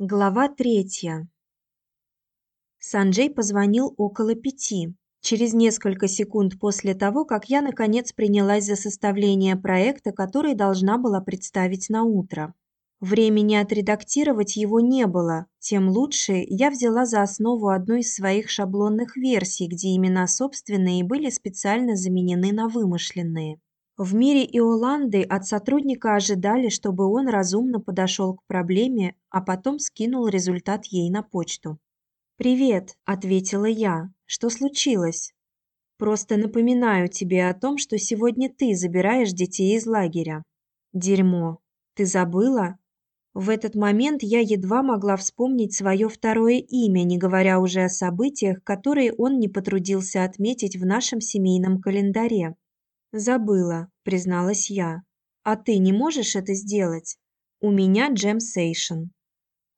Глава третья. Санджей позвонил около пяти, через несколько секунд после того, как я наконец принялась за составление проекта, который должна была представить на утро. Времени отредактировать его не было, тем лучше я взяла за основу одну из своих шаблонных версий, где имена собственные были специально заменены на вымышленные. В мире Иоланды от сотрудника ожидали, чтобы он разумно подошел к проблеме, а потом скинул результат ей на почту. «Привет», – ответила я. «Что случилось?» «Просто напоминаю тебе о том, что сегодня ты забираешь детей из лагеря». «Дерьмо. Ты забыла?» В этот момент я едва могла вспомнить свое второе имя, не говоря уже о событиях, которые он не потрудился отметить в нашем семейном календаре. Забыла, призналась я. А ты не можешь это сделать? У меня джем сейшн.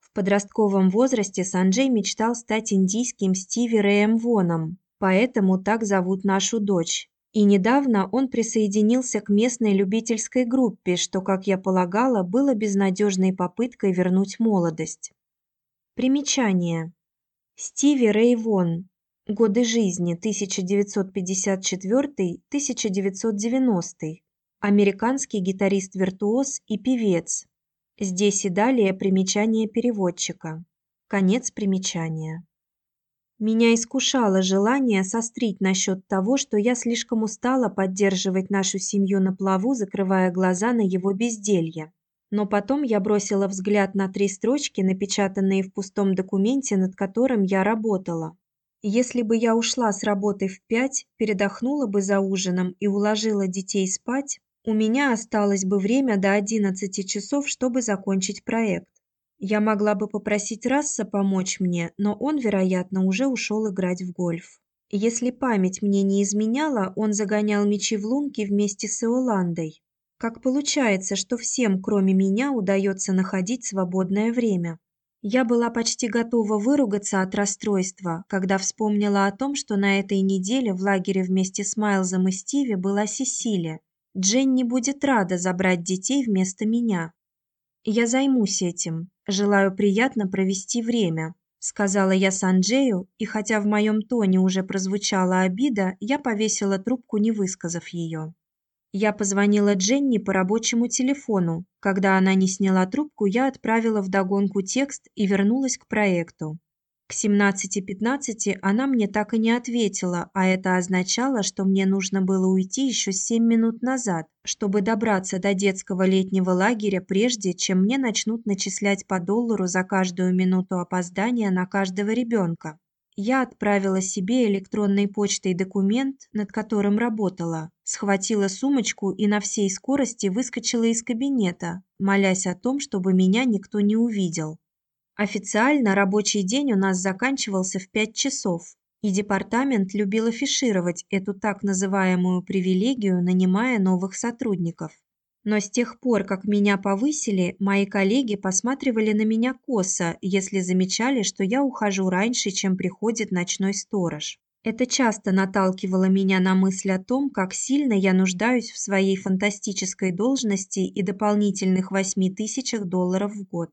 В подростковом возрасте Санджей мечтал стать индийским Стиви Рэем Воном, поэтому так зовут нашу дочь. И недавно он присоединился к местной любительской группе, что, как я полагала, было безнадежной попыткой вернуть молодость. Примечание. Стиви Рэй Вон Годы жизни 1954-1990. Американский гитарист-виртуоз и певец. Здесь и далее примечание переводчика. Конец примечания. Меня искушало желание сострить насчет того, что я слишком устала поддерживать нашу семью на плаву, закрывая глаза на его безделье. Но потом я бросила взгляд на три строчки, напечатанные в пустом документе, над которым я работала. Если бы я ушла с работы в пять, передохнула бы за ужином и уложила детей спать, у меня осталось бы время до 11 часов, чтобы закончить проект. Я могла бы попросить Расса помочь мне, но он, вероятно, уже ушел играть в гольф. Если память мне не изменяла, он загонял мячи в лунки вместе с Иоландой. Как получается, что всем, кроме меня, удается находить свободное время? Я была почти готова выругаться от расстройства, когда вспомнила о том, что на этой неделе в лагере вместе с Майлзом и Стиви была Сесилия. Дженни будет рада забрать детей вместо меня. Я займусь этим. Желаю приятно провести время, сказала я Санджею, и хотя в моем тоне уже прозвучала обида, я повесила трубку, не высказав ее. Я позвонила Дженни по рабочему телефону. Когда она не сняла трубку, я отправила в догонку текст и вернулась к проекту. К 17:15 она мне так и не ответила, а это означало, что мне нужно было уйти еще 7 минут назад, чтобы добраться до детского летнего лагеря прежде, чем мне начнут начислять по доллару за каждую минуту опоздания на каждого ребенка. Я отправила себе электронной почтой документ, над которым работала, схватила сумочку и на всей скорости выскочила из кабинета, молясь о том, чтобы меня никто не увидел. Официально рабочий день у нас заканчивался в 5 часов, и департамент любил афишировать эту так называемую привилегию, нанимая новых сотрудников. Но с тех пор, как меня повысили, мои коллеги посматривали на меня косо, если замечали, что я ухожу раньше, чем приходит ночной сторож. Это часто наталкивало меня на мысль о том, как сильно я нуждаюсь в своей фантастической должности и дополнительных 8 тысячах долларов в год.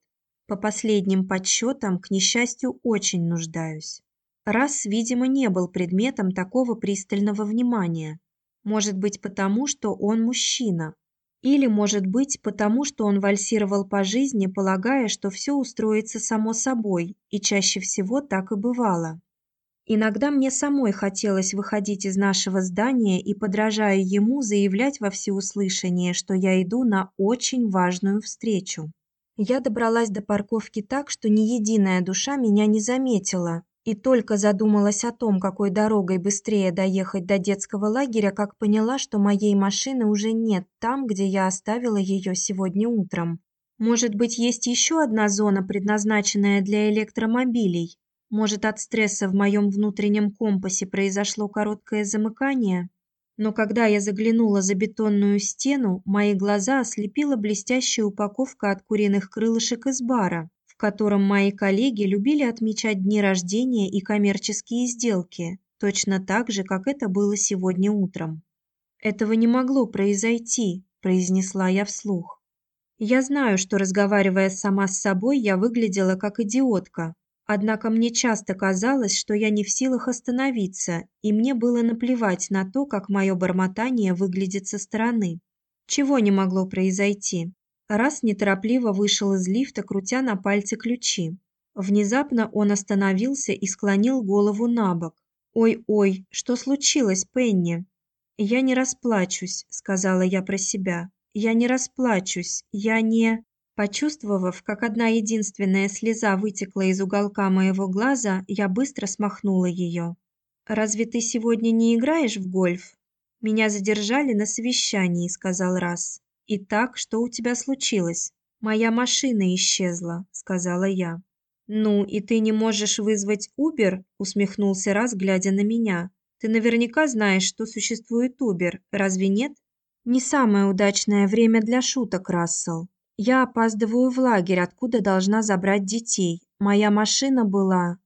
По последним подсчетам, к несчастью, очень нуждаюсь. Раз, видимо, не был предметом такого пристального внимания. Может быть, потому что он мужчина, или, может быть, потому что он вальсировал по жизни, полагая, что все устроится само собой, и чаще всего так и бывало. Иногда мне самой хотелось выходить из нашего здания и, подражая ему, заявлять во всеуслышание, что я иду на очень важную встречу. Я добралась до парковки так, что ни единая душа меня не заметила, и только задумалась о том, какой дорогой быстрее доехать до детского лагеря, как поняла, что моей машины уже нет там, где я оставила ее сегодня утром. Может быть, есть еще одна зона, предназначенная для электромобилей? Может, от стресса в моем внутреннем компасе произошло короткое замыкание? Но когда я заглянула за бетонную стену, мои глаза ослепила блестящая упаковка от куриных крылышек из бара в котором мои коллеги любили отмечать дни рождения и коммерческие сделки, точно так же, как это было сегодня утром. Этого не могло произойти, произнесла я вслух. Я знаю, что разговаривая сама с собой, я выглядела как идиотка. Однако мне часто казалось, что я не в силах остановиться, и мне было наплевать на то, как мое бормотание выглядит со стороны. Чего не могло произойти? Раз неторопливо вышел из лифта, крутя на пальце ключи. Внезапно он остановился и склонил голову на бок. «Ой-ой, что случилось, Пенни?» «Я не расплачусь», — сказала я про себя. «Я не расплачусь, я не...» Почувствовав, как одна единственная слеза вытекла из уголка моего глаза, я быстро смахнула ее. «Разве ты сегодня не играешь в гольф?» «Меня задержали на совещании», — сказал Раз. «Итак, что у тебя случилось?» «Моя машина исчезла», — сказала я. «Ну, и ты не можешь вызвать Uber?» — усмехнулся Раз, глядя на меня. «Ты наверняка знаешь, что существует Uber, разве нет?» «Не самое удачное время для шуток, Рассел. Я опаздываю в лагерь, откуда должна забрать детей. Моя машина была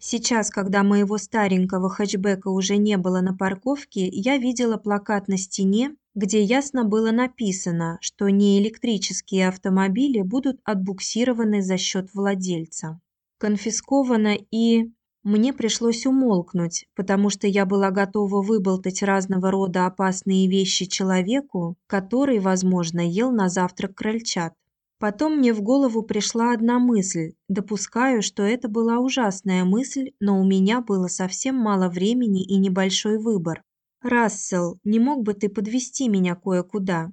Сейчас, когда моего старенького хэтчбека уже не было на парковке, я видела плакат на стене, где ясно было написано, что неэлектрические автомобили будут отбуксированы за счет владельца. Конфисковано и мне пришлось умолкнуть, потому что я была готова выболтать разного рода опасные вещи человеку, который, возможно, ел на завтрак крольчат. Потом мне в голову пришла одна мысль. Допускаю, что это была ужасная мысль, но у меня было совсем мало времени и небольшой выбор. Рассел, не мог бы ты подвести меня кое-куда?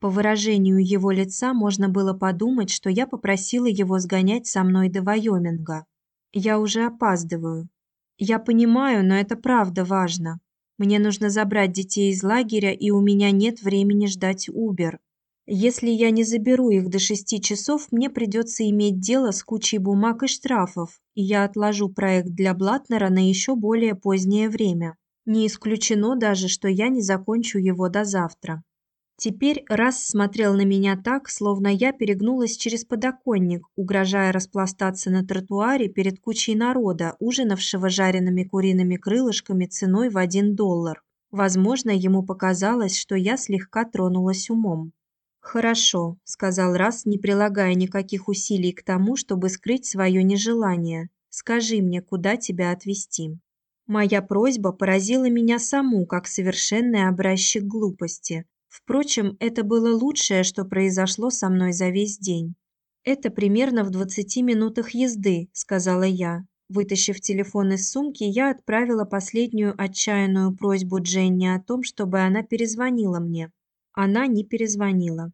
По выражению его лица можно было подумать, что я попросила его сгонять со мной до Вайоминга. Я уже опаздываю. Я понимаю, но это правда важно. Мне нужно забрать детей из лагеря, и у меня нет времени ждать Uber. Если я не заберу их до шести часов, мне придется иметь дело с кучей бумаг и штрафов, и я отложу проект для Блатнера на еще более позднее время. Не исключено даже, что я не закончу его до завтра. Теперь раз смотрел на меня так, словно я перегнулась через подоконник, угрожая распластаться на тротуаре перед кучей народа, ужинавшего жареными куриными крылышками ценой в один доллар. Возможно, ему показалось, что я слегка тронулась умом. «Хорошо», — сказал Раз, не прилагая никаких усилий к тому, чтобы скрыть свое нежелание. «Скажи мне, куда тебя отвезти?» Моя просьба поразила меня саму, как совершенный образчик глупости. Впрочем, это было лучшее, что произошло со мной за весь день. Это примерно в 20 минутах езды, сказала я. Вытащив телефон из сумки, я отправила последнюю отчаянную просьбу Дженни о том, чтобы она перезвонила мне. Она не перезвонила.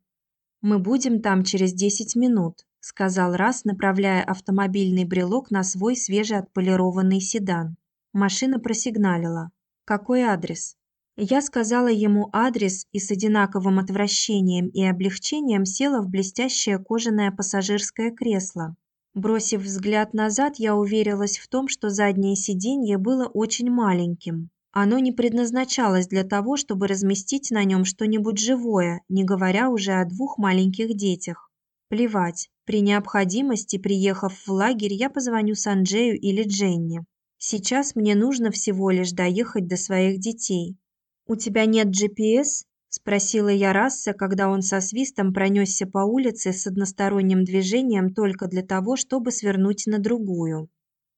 Мы будем там через 10 минут, сказал Раз, направляя автомобильный брелок на свой свежеотполированный седан. Машина просигналила. Какой адрес? Я сказала ему адрес и с одинаковым отвращением и облегчением села в блестящее кожаное пассажирское кресло. Бросив взгляд назад, я уверилась в том, что заднее сиденье было очень маленьким. Оно не предназначалось для того, чтобы разместить на нем что-нибудь живое, не говоря уже о двух маленьких детях. Плевать. При необходимости, приехав в лагерь, я позвоню Санджею или Дженни. Сейчас мне нужно всего лишь доехать до своих детей. «У тебя нет GPS?» – спросила я Расса, когда он со свистом пронесся по улице с односторонним движением только для того, чтобы свернуть на другую.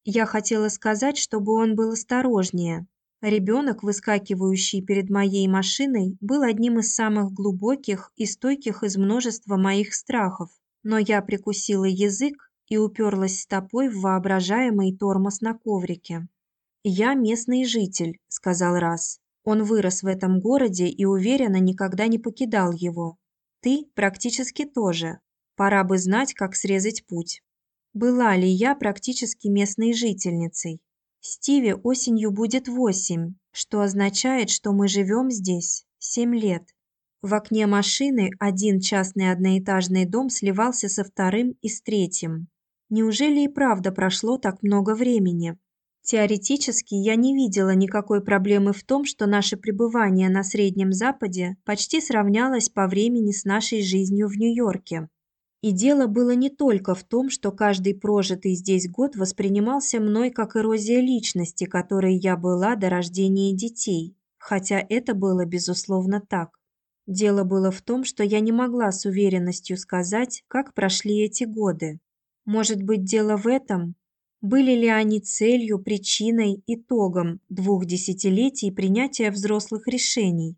Я хотела сказать, чтобы он был осторожнее. Ребенок, выскакивающий перед моей машиной, был одним из самых глубоких и стойких из множества моих страхов, но я прикусила язык и уперлась стопой в воображаемый тормоз на коврике. «Я местный житель», – сказал Расс. Он вырос в этом городе и уверенно никогда не покидал его. Ты практически тоже. Пора бы знать, как срезать путь. Была ли я практически местной жительницей? Стиве осенью будет восемь, что означает, что мы живем здесь семь лет. В окне машины один частный одноэтажный дом сливался со вторым и с третьим. Неужели и правда прошло так много времени? Теоретически я не видела никакой проблемы в том, что наше пребывание на Среднем Западе почти сравнялось по времени с нашей жизнью в Нью-Йорке. И дело было не только в том, что каждый прожитый здесь год воспринимался мной как эрозия личности, которой я была до рождения детей, хотя это было безусловно так. Дело было в том, что я не могла с уверенностью сказать, как прошли эти годы. Может быть, дело в этом? Были ли они целью, причиной, итогом двух десятилетий принятия взрослых решений?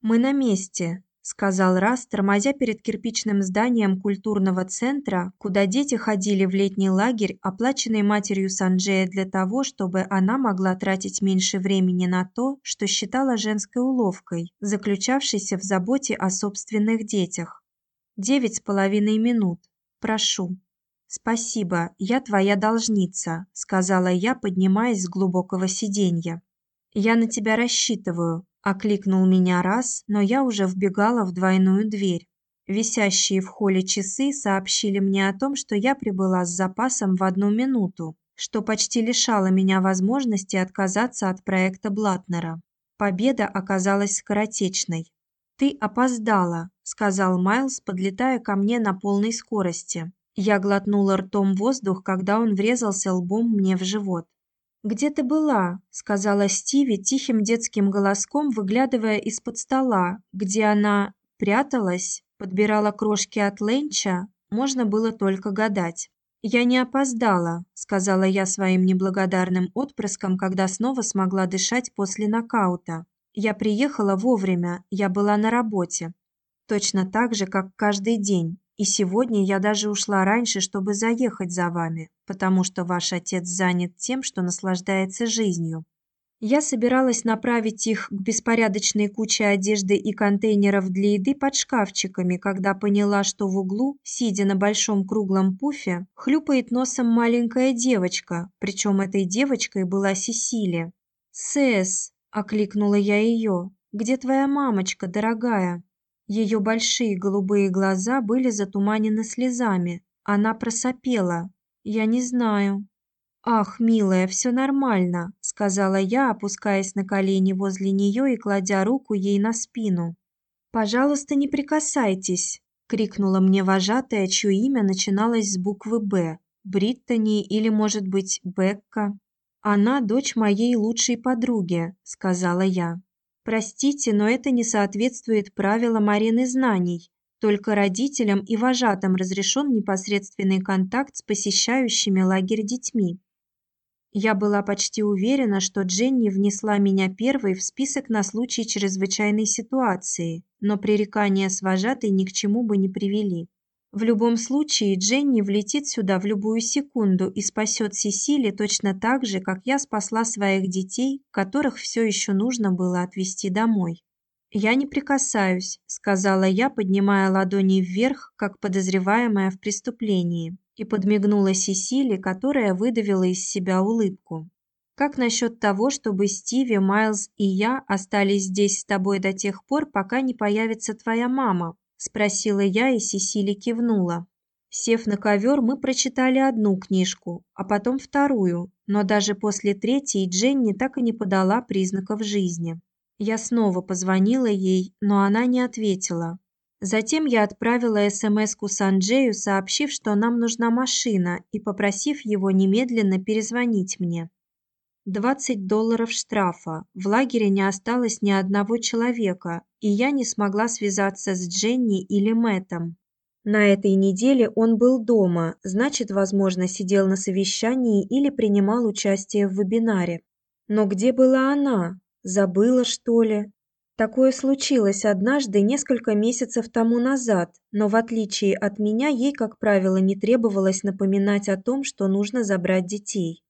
Мы на месте, сказал Раз, тормозя перед кирпичным зданием культурного центра, куда дети ходили в летний лагерь, оплаченный матерью Санджея для того, чтобы она могла тратить меньше времени на то, что считала женской уловкой, заключавшейся в заботе о собственных детях. Девять с половиной минут. Прошу. Спасибо, я твоя должница, сказала я, поднимаясь с глубокого сиденья. Я на тебя рассчитываю, Окликнул меня раз, но я уже вбегала в двойную дверь. Висящие в холле часы сообщили мне о том, что я прибыла с запасом в одну минуту, что почти лишало меня возможности отказаться от проекта Блатнера. Победа оказалась скоротечной. Ты опоздала, сказал Майлз, подлетая ко мне на полной скорости. Я глотнула ртом воздух, когда он врезался лбом мне в живот. «Где ты была?» – сказала Стиви тихим детским голоском, выглядывая из-под стола, где она пряталась, подбирала крошки от ленча, можно было только гадать. «Я не опоздала», – сказала я своим неблагодарным отпрыском, когда снова смогла дышать после нокаута. «Я приехала вовремя, я была на работе. Точно так же, как каждый день. И сегодня я даже ушла раньше, чтобы заехать за вами, потому что ваш отец занят тем, что наслаждается жизнью. Я собиралась направить их к беспорядочной куче одежды и контейнеров для еды под шкафчиками, когда поняла, что в углу, сидя на большом круглом пуфе, хлюпает носом маленькая девочка, причем этой девочкой была Сесилия. «Сэс!» – окликнула я ее. «Где твоя мамочка, дорогая?» Ее большие голубые глаза были затуманены слезами. Она просопела. Я не знаю. Ах, милая, все нормально, сказала я, опускаясь на колени возле нее и кладя руку ей на спину. Пожалуйста, не прикасайтесь, крикнула мне вожатая, чье имя начиналось с буквы Б. Бриттани или, может быть, Бекка. Она дочь моей лучшей подруги, сказала я. Простите, но это не соответствует правилам арены знаний. Только родителям и вожатым разрешен непосредственный контакт с посещающими лагерь детьми. Я была почти уверена, что Дженни внесла меня первой в список на случай чрезвычайной ситуации, но пререкания с вожатой ни к чему бы не привели. В любом случае, Дженни влетит сюда в любую секунду и спасет Сесили точно так же, как я спасла своих детей, которых все еще нужно было отвезти домой. Я не прикасаюсь, сказала я, поднимая ладони вверх, как подозреваемая в преступлении, и подмигнула Сесили, которая выдавила из себя улыбку. Как насчет того, чтобы Стиви, Майлз и я остались здесь с тобой до тех пор, пока не появится твоя мама? Спросила я, и Сесили кивнула. Сев на ковер, мы прочитали одну книжку, а потом вторую, но даже после третьей Дженни так и не подала признаков жизни. Я снова позвонила ей, но она не ответила. Затем я отправила СМС-ку Санджею, сообщив, что нам нужна машина, и попросив его немедленно перезвонить мне. 20 долларов штрафа. В лагере не осталось ни одного человека, и я не смогла связаться с Дженни или Мэттом. На этой неделе он был дома, значит, возможно, сидел на совещании или принимал участие в вебинаре. Но где была она? Забыла, что ли? Такое случилось однажды несколько месяцев тому назад, но в отличие от меня, ей, как правило, не требовалось напоминать о том, что нужно забрать детей.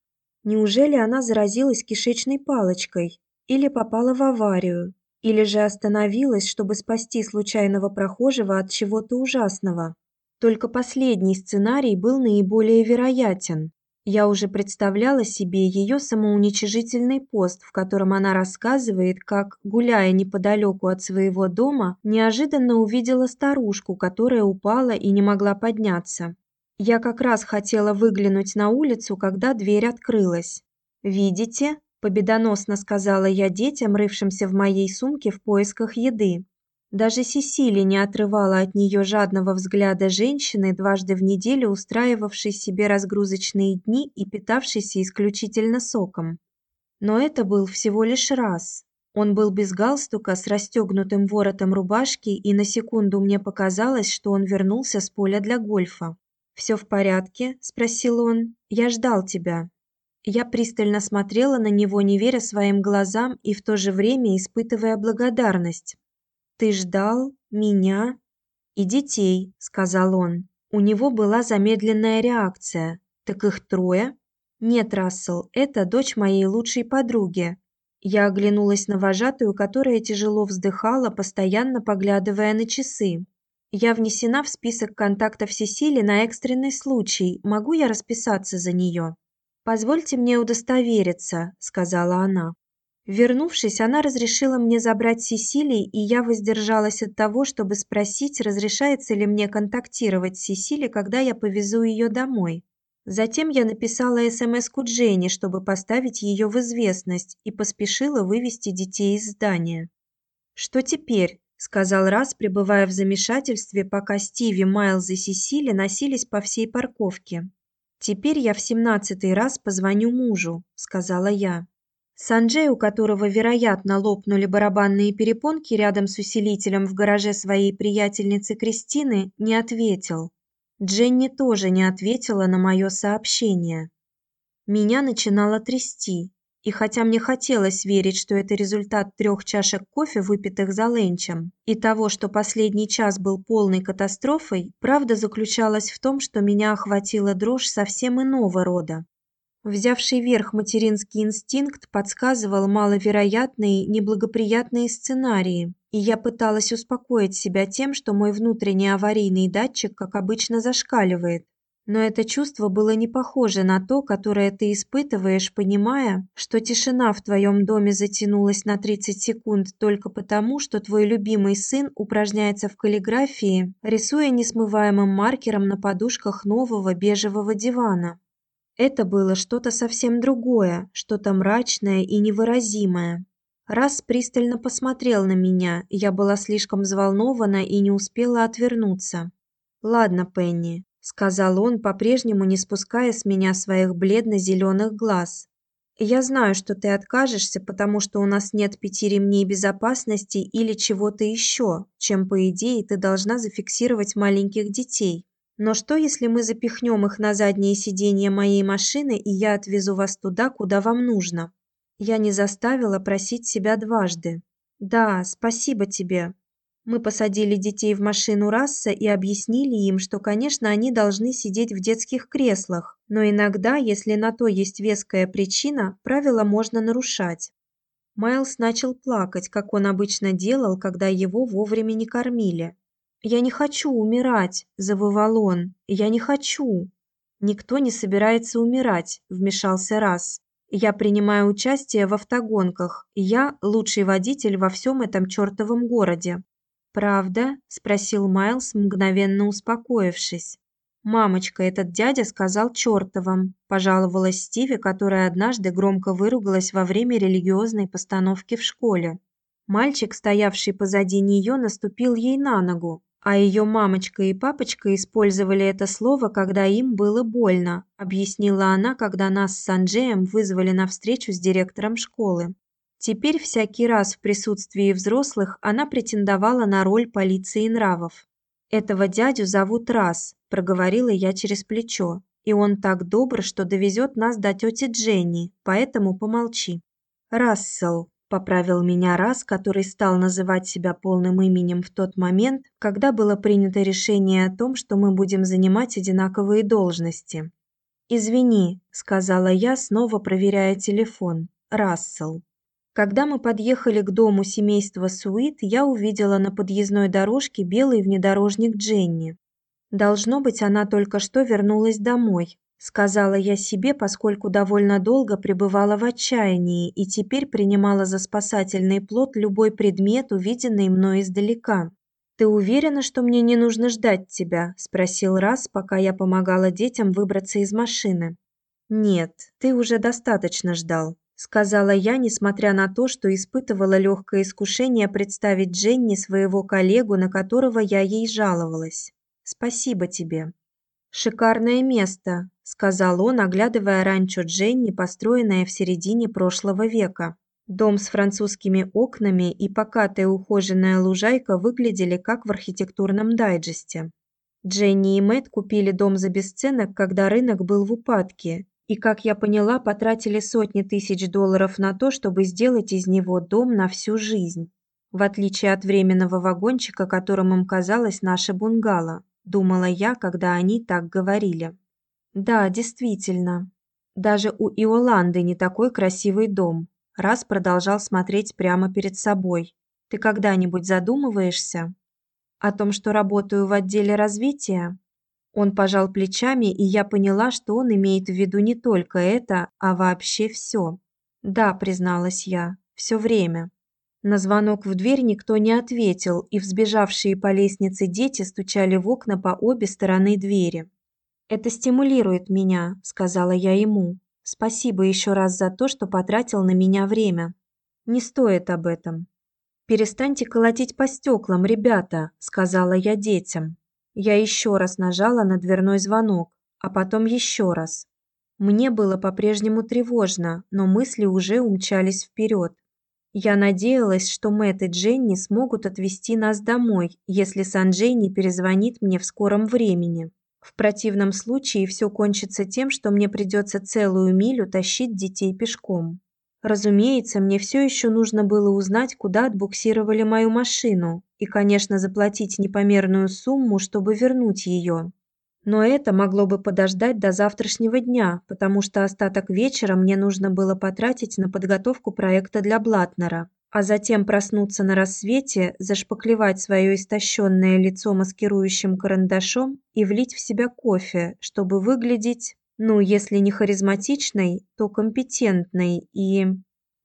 Неужели она заразилась кишечной палочкой или попала в аварию, или же остановилась, чтобы спасти случайного прохожего от чего-то ужасного? Только последний сценарий был наиболее вероятен. Я уже представляла себе ее самоуничижительный пост, в котором она рассказывает, как, гуляя неподалеку от своего дома, неожиданно увидела старушку, которая упала и не могла подняться. Я как раз хотела выглянуть на улицу, когда дверь открылась. "Видите?" победоносно сказала я детям, рывшимся в моей сумке в поисках еды. Даже Сесили не отрывала от нее жадного взгляда женщины, дважды в неделю устраивавшей себе разгрузочные дни и питавшейся исключительно соком. Но это был всего лишь раз. Он был без галстука, с расстегнутым воротом рубашки, и на секунду мне показалось, что он вернулся с поля для гольфа. «Все в порядке?» – спросил он. «Я ждал тебя». Я пристально смотрела на него, не веря своим глазам и в то же время испытывая благодарность. «Ты ждал меня?» «И детей», – сказал он. У него была замедленная реакция. «Так их трое?» «Нет, Рассел, это дочь моей лучшей подруги. Я оглянулась на вожатую, которая тяжело вздыхала, постоянно поглядывая на часы. Я внесена в список контактов Сесили на экстренный случай. Могу я расписаться за нее? Позвольте мне удостовериться, сказала она. Вернувшись, она разрешила мне забрать Сесили, и я воздержалась от того, чтобы спросить, разрешается ли мне контактировать с Сесили, когда я повезу ее домой. Затем я написала СМС-ку Дженни, чтобы поставить ее в известность, и поспешила вывести детей из здания. «Что теперь?» – сказал Раз, пребывая в замешательстве, пока Стиви, Майлз и Сесили носились по всей парковке. «Теперь я в семнадцатый раз позвоню мужу», – сказала я. Санджей, у которого, вероятно, лопнули барабанные перепонки рядом с усилителем в гараже своей приятельницы Кристины, не ответил. Дженни тоже не ответила на мое сообщение. Меня начинало трясти, и хотя мне хотелось верить, что это результат трех чашек кофе, выпитых за ленчем, и того, что последний час был полной катастрофой, правда заключалась в том, что меня охватила дрожь совсем иного рода. Взявший верх материнский инстинкт подсказывал маловероятные неблагоприятные сценарии, и я пыталась успокоить себя тем, что мой внутренний аварийный датчик, как обычно, зашкаливает. Но это чувство было не похоже на то, которое ты испытываешь, понимая, что тишина в твоем доме затянулась на 30 секунд только потому, что твой любимый сын упражняется в каллиграфии, рисуя несмываемым маркером на подушках нового бежевого дивана. Это было что-то совсем другое, что-то мрачное и невыразимое. Раз пристально посмотрел на меня, я была слишком взволнована и не успела отвернуться. "Ладно, Пенни", сказал он, по-прежнему не спуская с меня своих бледно зеленых глаз. "Я знаю, что ты откажешься, потому что у нас нет пяти ремней безопасности или чего-то еще, чем по идее ты должна зафиксировать маленьких детей. Но что, если мы запихнем их на заднее сиденье моей машины, и я отвезу вас туда, куда вам нужно? Я не заставила просить себя дважды. Да, спасибо тебе. Мы посадили детей в машину Расса и объяснили им, что, конечно, они должны сидеть в детских креслах, но иногда, если на то есть веская причина, правила можно нарушать. Майлз начал плакать, как он обычно делал, когда его вовремя не кормили. «Я не хочу умирать», – завывал он. «Я не хочу». «Никто не собирается умирать», – вмешался Раз. «Я принимаю участие в автогонках, я лучший водитель во всем этом чертовом городе». «Правда?» – спросил Майлз, мгновенно успокоившись. «Мамочка, этот дядя сказал чертовом», – пожаловалась Стиви, которая однажды громко выругалась во время религиозной постановки в школе. Мальчик, стоявший позади нее, наступил ей на ногу, а ее мамочка и папочка использовали это слово, когда им было больно, объяснила она, когда нас с Санджеем вызвали на встречу с директором школы. Теперь всякий раз в присутствии взрослых она претендовала на роль полиции нравов. Этого дядю зовут Раз, проговорила я через плечо. И он так добр, что довезет нас до тети Дженни, поэтому помолчи. Рассел, Поправил меня раз, который стал называть себя полным именем в тот момент, когда было принято решение о том, что мы будем занимать одинаковые должности. «Извини», – сказала я, снова проверяя телефон. «Рассел». Когда мы подъехали к дому семейства Суит, я увидела на подъездной дорожке белый внедорожник Дженни. Должно быть, она только что вернулась домой сказала я себе, поскольку довольно долго пребывала в отчаянии и теперь принимала за спасательный плод любой предмет, увиденный мной издалека. Ты уверена, что мне не нужно ждать тебя, спросил раз, пока я помогала детям выбраться из машины. Нет, ты уже достаточно ждал, сказала я, несмотря на то, что испытывала легкое искушение представить Дженни своего коллегу, на которого я ей жаловалась. Спасибо тебе. Шикарное место, сказал он, оглядывая ранчо Дженни, построенное в середине прошлого века. Дом с французскими окнами и покатая ухоженная лужайка выглядели как в архитектурном дайджесте. Дженни и Мэтт купили дом за бесценок, когда рынок был в упадке, и, как я поняла, потратили сотни тысяч долларов на то, чтобы сделать из него дом на всю жизнь. В отличие от временного вагончика, которым им казалось наше бунгало, думала я, когда они так говорили. Да, действительно. Даже у Иоланды не такой красивый дом, раз продолжал смотреть прямо перед собой. Ты когда-нибудь задумываешься о том, что работаю в отделе развития? Он пожал плечами, и я поняла, что он имеет в виду не только это, а вообще все. Да, призналась я. все время. На звонок в дверь никто не ответил, и взбежавшие по лестнице дети стучали в окна по обе стороны двери. Это стимулирует меня, сказала я ему. Спасибо еще раз за то, что потратил на меня время. Не стоит об этом. Перестаньте колотить по стеклам, ребята, сказала я детям. Я еще раз нажала на дверной звонок, а потом еще раз. Мне было по-прежнему тревожно, но мысли уже умчались вперед. Я надеялась, что Мэтт и Дженни смогут отвезти нас домой, если Санджей не перезвонит мне в скором времени. В противном случае все кончится тем, что мне придется целую милю тащить детей пешком. Разумеется, мне все еще нужно было узнать, куда отбуксировали мою машину, и, конечно, заплатить непомерную сумму, чтобы вернуть ее. Но это могло бы подождать до завтрашнего дня, потому что остаток вечера мне нужно было потратить на подготовку проекта для Блатнера а затем проснуться на рассвете, зашпаклевать свое истощенное лицо маскирующим карандашом и влить в себя кофе, чтобы выглядеть, ну, если не харизматичной, то компетентной и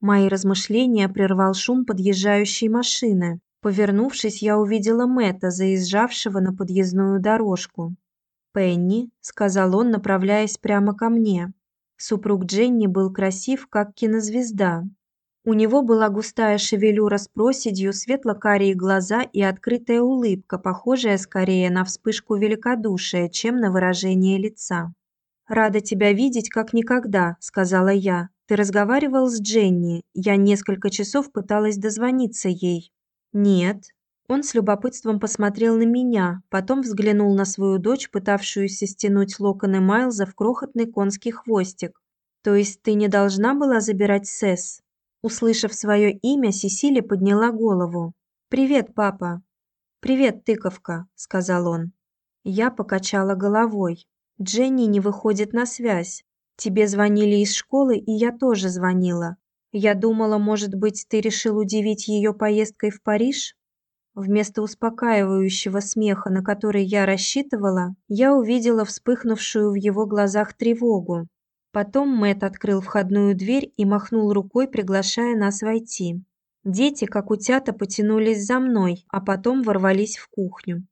Мои размышления прервал шум подъезжающей машины. Повернувшись, я увидела Мэтта, заезжавшего на подъездную дорожку. "Пенни", сказал он, направляясь прямо ко мне. Супруг Дженни был красив, как кинозвезда, у него была густая шевелюра с проседью, светло-карие глаза и открытая улыбка, похожая скорее на вспышку великодушия, чем на выражение лица. Рада тебя видеть как никогда, сказала я. Ты разговаривал с Дженни? Я несколько часов пыталась дозвониться ей. Нет. Он с любопытством посмотрел на меня, потом взглянул на свою дочь, пытавшуюся стянуть локоны Майлза в крохотный конский хвостик. То есть ты не должна была забирать Сесс? Услышав свое имя, Сесили подняла голову. «Привет, папа!» «Привет, тыковка», — сказал он. Я покачала головой. «Дженни не выходит на связь. Тебе звонили из школы, и я тоже звонила. Я думала, может быть, ты решил удивить ее поездкой в Париж?» Вместо успокаивающего смеха, на который я рассчитывала, я увидела вспыхнувшую в его глазах тревогу. Потом Мэт открыл входную дверь и махнул рукой, приглашая нас войти. Дети, как утята, потянулись за мной, а потом ворвались в кухню.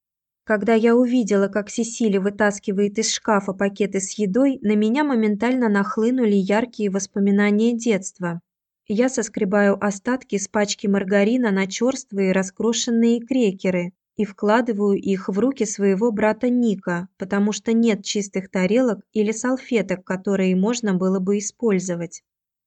Когда я увидела, как Сесили вытаскивает из шкафа пакеты с едой, на меня моментально нахлынули яркие воспоминания детства. Я соскребаю остатки с пачки маргарина на черствые раскрошенные крекеры, и вкладываю их в руки своего брата Ника, потому что нет чистых тарелок или салфеток, которые можно было бы использовать.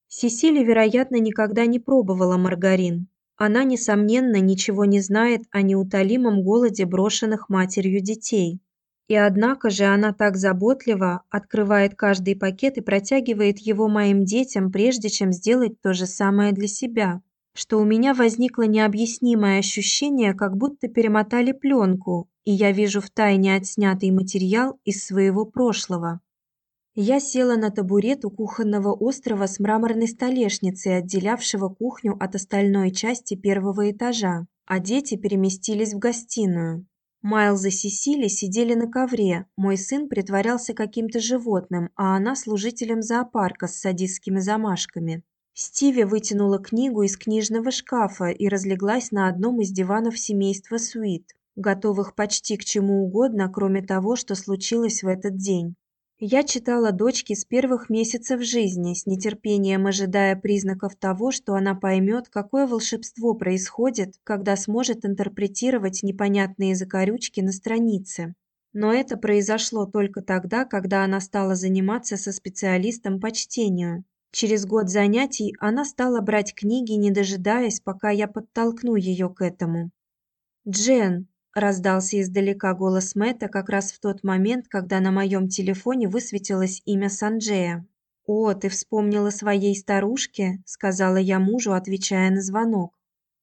Сесили, вероятно, никогда не пробовала маргарин. Она несомненно ничего не знает о неутолимом голоде брошенных матерью детей. И однако же она так заботливо открывает каждый пакет и протягивает его моим детям, прежде чем сделать то же самое для себя что у меня возникло необъяснимое ощущение, как будто перемотали пленку, и я вижу втайне отснятый материал из своего прошлого. Я села на табурет у кухонного острова с мраморной столешницей, отделявшего кухню от остальной части первого этажа, а дети переместились в гостиную. Майлз и Сесили сидели на ковре. Мой сын притворялся каким-то животным, а она служителем зоопарка с садистскими замашками. Стиви вытянула книгу из книжного шкафа и разлеглась на одном из диванов семейства Суит, готовых почти к чему угодно, кроме того, что случилось в этот день. Я читала дочке с первых месяцев жизни, с нетерпением ожидая признаков того, что она поймет, какое волшебство происходит, когда сможет интерпретировать непонятные закорючки на странице. Но это произошло только тогда, когда она стала заниматься со специалистом по чтению. Через год занятий она стала брать книги, не дожидаясь, пока я подтолкну ее к этому. «Джен!» – раздался издалека голос Мэтта как раз в тот момент, когда на моем телефоне высветилось имя Санджея. «О, ты вспомнила своей старушке?» – сказала я мужу, отвечая на звонок.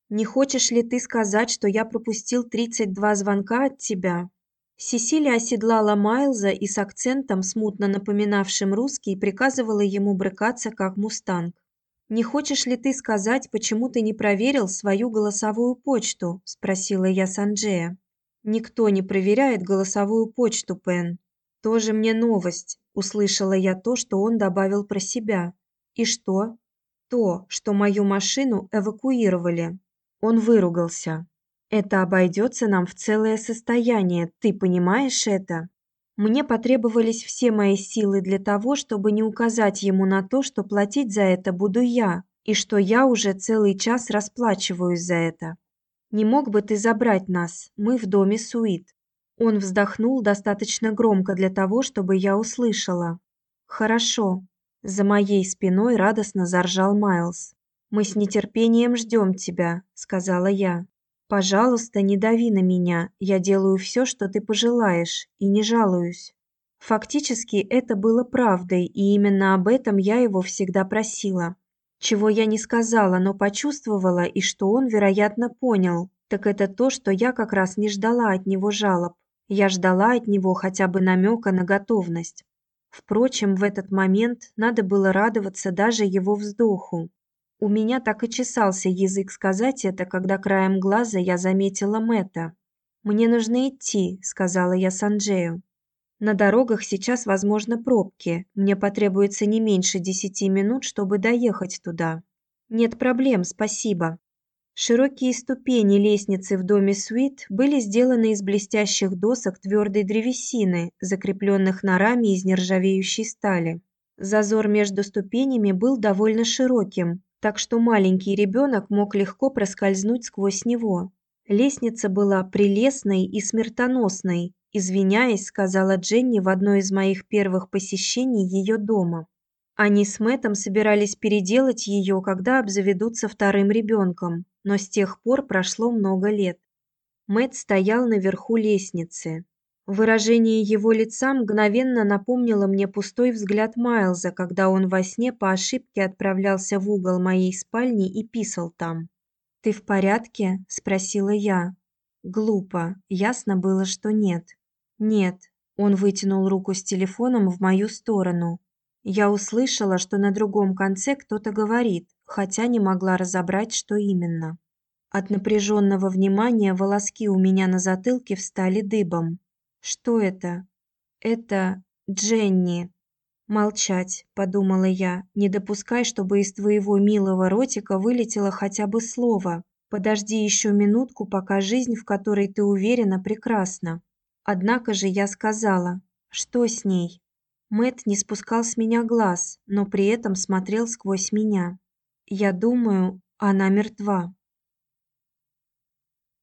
«Не хочешь ли ты сказать, что я пропустил 32 звонка от тебя?» Сесилия оседлала Майлза и с акцентом, смутно напоминавшим русский, приказывала ему брыкаться как мустанг. «Не хочешь ли ты сказать, почему ты не проверил свою голосовую почту?» – спросила я Санджея. «Никто не проверяет голосовую почту, Пен. Тоже мне новость. Услышала я то, что он добавил про себя. И что? То, что мою машину эвакуировали. Он выругался. Это обойдется нам в целое состояние, ты понимаешь это? Мне потребовались все мои силы для того, чтобы не указать ему на то, что платить за это буду я, и что я уже целый час расплачиваюсь за это. Не мог бы ты забрать нас? Мы в доме Суит. Он вздохнул достаточно громко для того, чтобы я услышала. Хорошо. За моей спиной радостно заржал Майлз. Мы с нетерпением ждем тебя, сказала я. Пожалуйста, не дави на меня. Я делаю все, что ты пожелаешь, и не жалуюсь. Фактически это было правдой, и именно об этом я его всегда просила. Чего я не сказала, но почувствовала, и что он, вероятно, понял, так это то, что я как раз не ждала от него жалоб. Я ждала от него хотя бы намека на готовность. Впрочем, в этот момент надо было радоваться даже его вздоху. У меня так и чесался язык сказать это, когда краем глаза я заметила Мэтта. «Мне нужно идти», — сказала я Санджею. «На дорогах сейчас, возможно, пробки. Мне потребуется не меньше десяти минут, чтобы доехать туда». «Нет проблем, спасибо». Широкие ступени лестницы в доме Суит были сделаны из блестящих досок твердой древесины, закрепленных на раме из нержавеющей стали. Зазор между ступенями был довольно широким, так что маленький ребенок мог легко проскользнуть сквозь него. Лестница была прелестной и смертоносной, извиняясь, сказала Дженни в одно из моих первых посещений ее дома. Они с Мэтом собирались переделать ее, когда обзаведутся вторым ребенком, но с тех пор прошло много лет. Мэт стоял наверху лестницы. Выражение его лица мгновенно напомнило мне пустой взгляд Майлза, когда он во сне по ошибке отправлялся в угол моей спальни и писал там. "Ты в порядке?" спросила я. Глупо, ясно было, что нет. Нет. Он вытянул руку с телефоном в мою сторону. Я услышала, что на другом конце кто-то говорит, хотя не могла разобрать, что именно. От напряженного внимания волоски у меня на затылке встали дыбом. Что это? Это Дженни. Молчать, подумала я. Не допускай, чтобы из твоего милого ротика вылетело хотя бы слово. Подожди еще минутку, пока жизнь, в которой ты уверена, прекрасна. Однако же я сказала: "Что с ней?" Мэт не спускал с меня глаз, но при этом смотрел сквозь меня. Я думаю, она мертва.